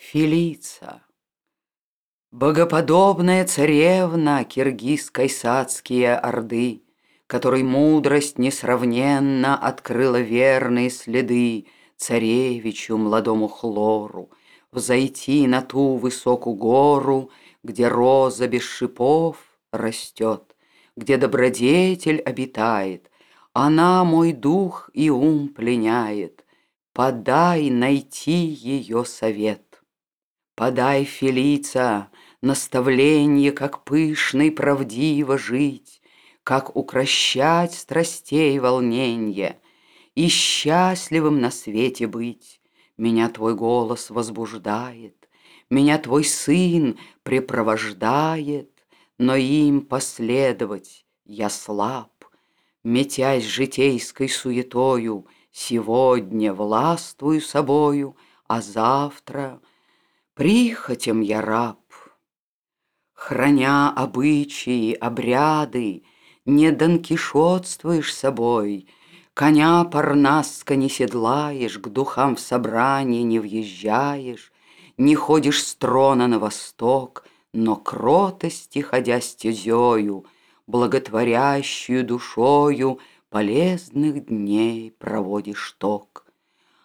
Фелица, Богоподобная царевна киргизской садские орды, Которой мудрость несравненно открыла верные следы Царевичу молодому хлору, Взойти на ту высокую гору, Где роза без шипов растет, Где добродетель обитает, Она мой дух и ум пленяет, Подай найти ее совет. Подай, Фелица, наставление, Как пышно и правдиво жить, Как укращать страстей волненье И счастливым на свете быть. Меня твой голос возбуждает, Меня твой сын препровождает, Но им последовать я слаб, Метясь житейской суетою, Сегодня властвую собою, А завтра — Прихотям я раб, Храня обычаи, обряды, Не донкишотствуешь собой, Коня парнаска не седлаешь, К духам в собрание не въезжаешь, Не ходишь с трона на восток, Но кротости, ходя стезею, Благотворящую душою Полезных дней проводишь ток.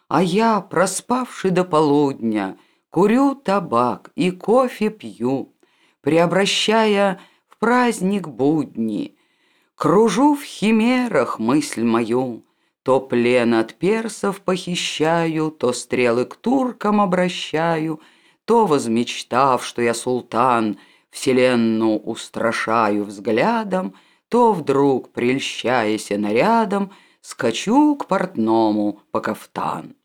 А я, проспавший до полудня, Курю табак и кофе пью, Преобращая в праздник будни. Кружу в химерах мысль мою, То плен от персов похищаю, То стрелы к туркам обращаю, То, возмечтав, что я султан, Вселенную устрашаю взглядом, То вдруг, прельщаясь нарядом, Скачу к портному по кафтан.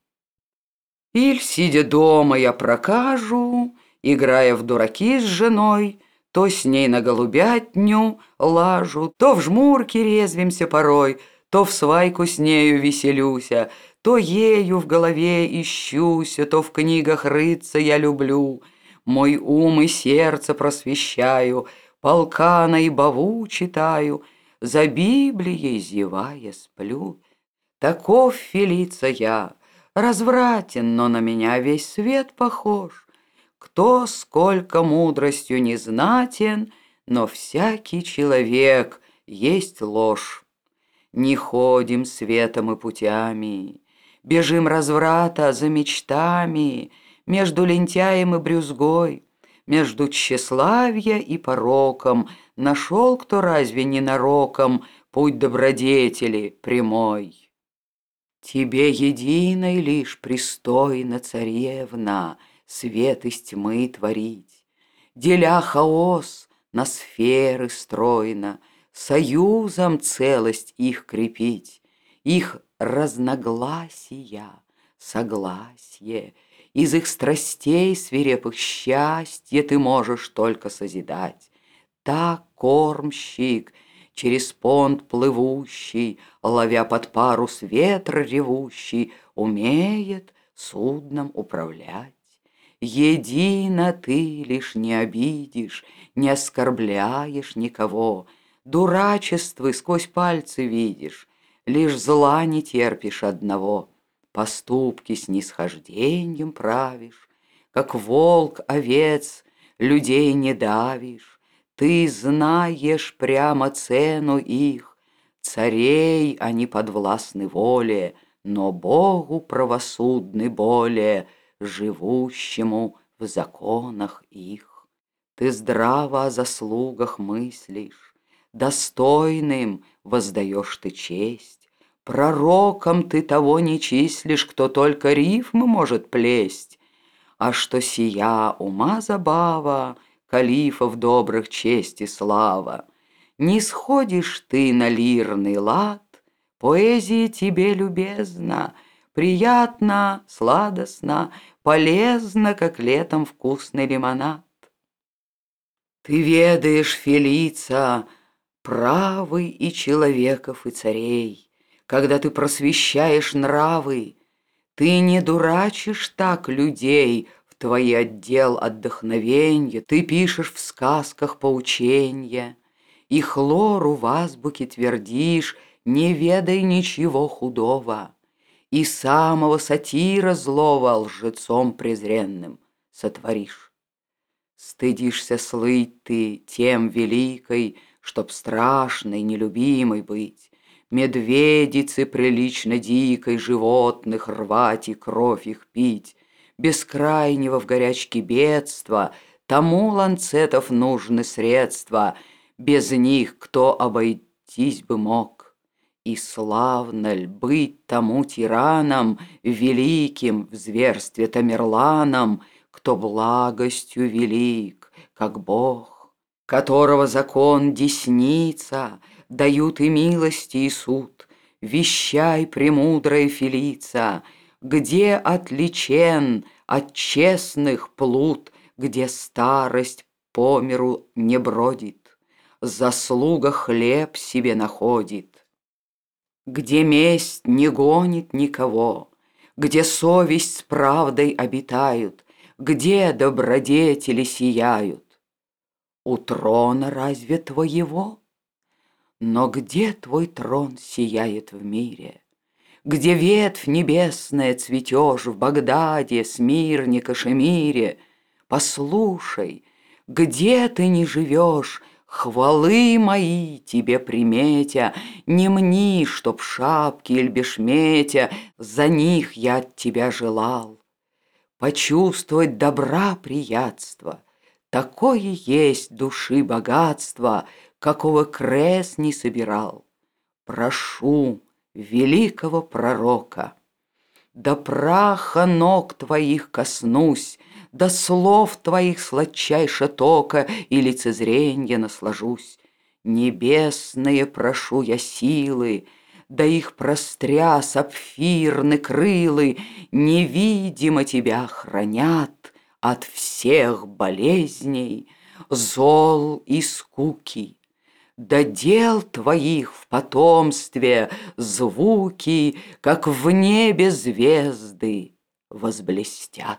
Иль, сидя дома, я прокажу, Играя в дураки с женой, То с ней на голубятню лажу, То в жмурке резвимся порой, То в свайку с нею веселюся, То ею в голове ищуся, То в книгах рыться я люблю. Мой ум и сердце просвещаю, Полкана и Баву читаю, За Библией зевая сплю. Таков фелица я, Развратен, но на меня весь свет похож. Кто сколько мудростью не знатен, Но всякий человек есть ложь. Не ходим светом и путями, Бежим разврата за мечтами Между лентяем и брюзгой, Между тщеславия и пороком Нашел кто разве ненароком Путь добродетели прямой. Тебе единой лишь пристойно, царевна, Свет из тьмы творить, Деля хаос на сферы стройно, Союзом целость их крепить, Их разногласия, согласие, Из их страстей свирепых счастье Ты можешь только созидать. Так кормщик — Через понт плывущий, ловя под парус ветра ревущий, Умеет судном управлять. Едино ты лишь не обидишь, Не оскорбляешь никого, Дурачествы сквозь пальцы видишь, Лишь зла не терпишь одного, Поступки с нисхождением правишь, Как волк овец людей не давишь, ты знаешь прямо цену их, Царей они подвластны воле, Но Богу правосудны более, Живущему в законах их. Ты здраво о заслугах мыслишь, Достойным воздаешь ты честь, Пророком ты того не числишь, Кто только рифмы может плесть, А что сия ума забава — Калифов добрых честь и слава. Не сходишь ты на лирный лад, Поэзия тебе любезна, Приятно, сладостно, полезно, Как летом вкусный лимонад. Ты ведаешь, Фелица, правы и человеков, и царей, Когда ты просвещаешь нравы, Ты не дурачишь так людей, твои отдел отдохновенья, Ты пишешь в сказках поученья, И хлору в азбуке твердишь, Не ведай ничего худого, И самого сатира злого лжецом презренным сотворишь. Стыдишься слыть ты тем великой, Чтоб страшной, нелюбимой быть, Медведицы прилично дикой Животных рвать и кровь их пить, Бескрайнего в горячке бедства, Тому ланцетов нужны средства, Без них кто обойтись бы мог. И славно ль быть тому тираном, Великим в зверстве Тамерланом, Кто благостью велик, как Бог, Которого закон десница, Дают и милости, и суд. Вещай, премудрая Фелица, Где отличен от честных плут, Где старость по миру не бродит, Заслуга хлеб себе находит, Где месть не гонит никого, Где совесть с правдой обитают, Где добродетели сияют. У трона разве твоего? Но где твой трон сияет в мире? Где ветвь небесная цветешь В Багдаде, Смирне, Кашемире? Послушай, где ты не живешь, Хвалы мои тебе приметя, Не мни, чтоб шапки или бешметя За них я от тебя желал. Почувствовать добра приятство, Такое есть души богатство, Какого крест не собирал. Прошу великого пророка, До праха ног твоих коснусь, До слов твоих сладчайше тока И лицезренья наслажусь. Небесные прошу я силы, Да их простря сапфирны крылы Невидимо тебя хранят От всех болезней, зол и скуки. Да дел твоих в потомстве звуки, Как в небе звезды возблестят.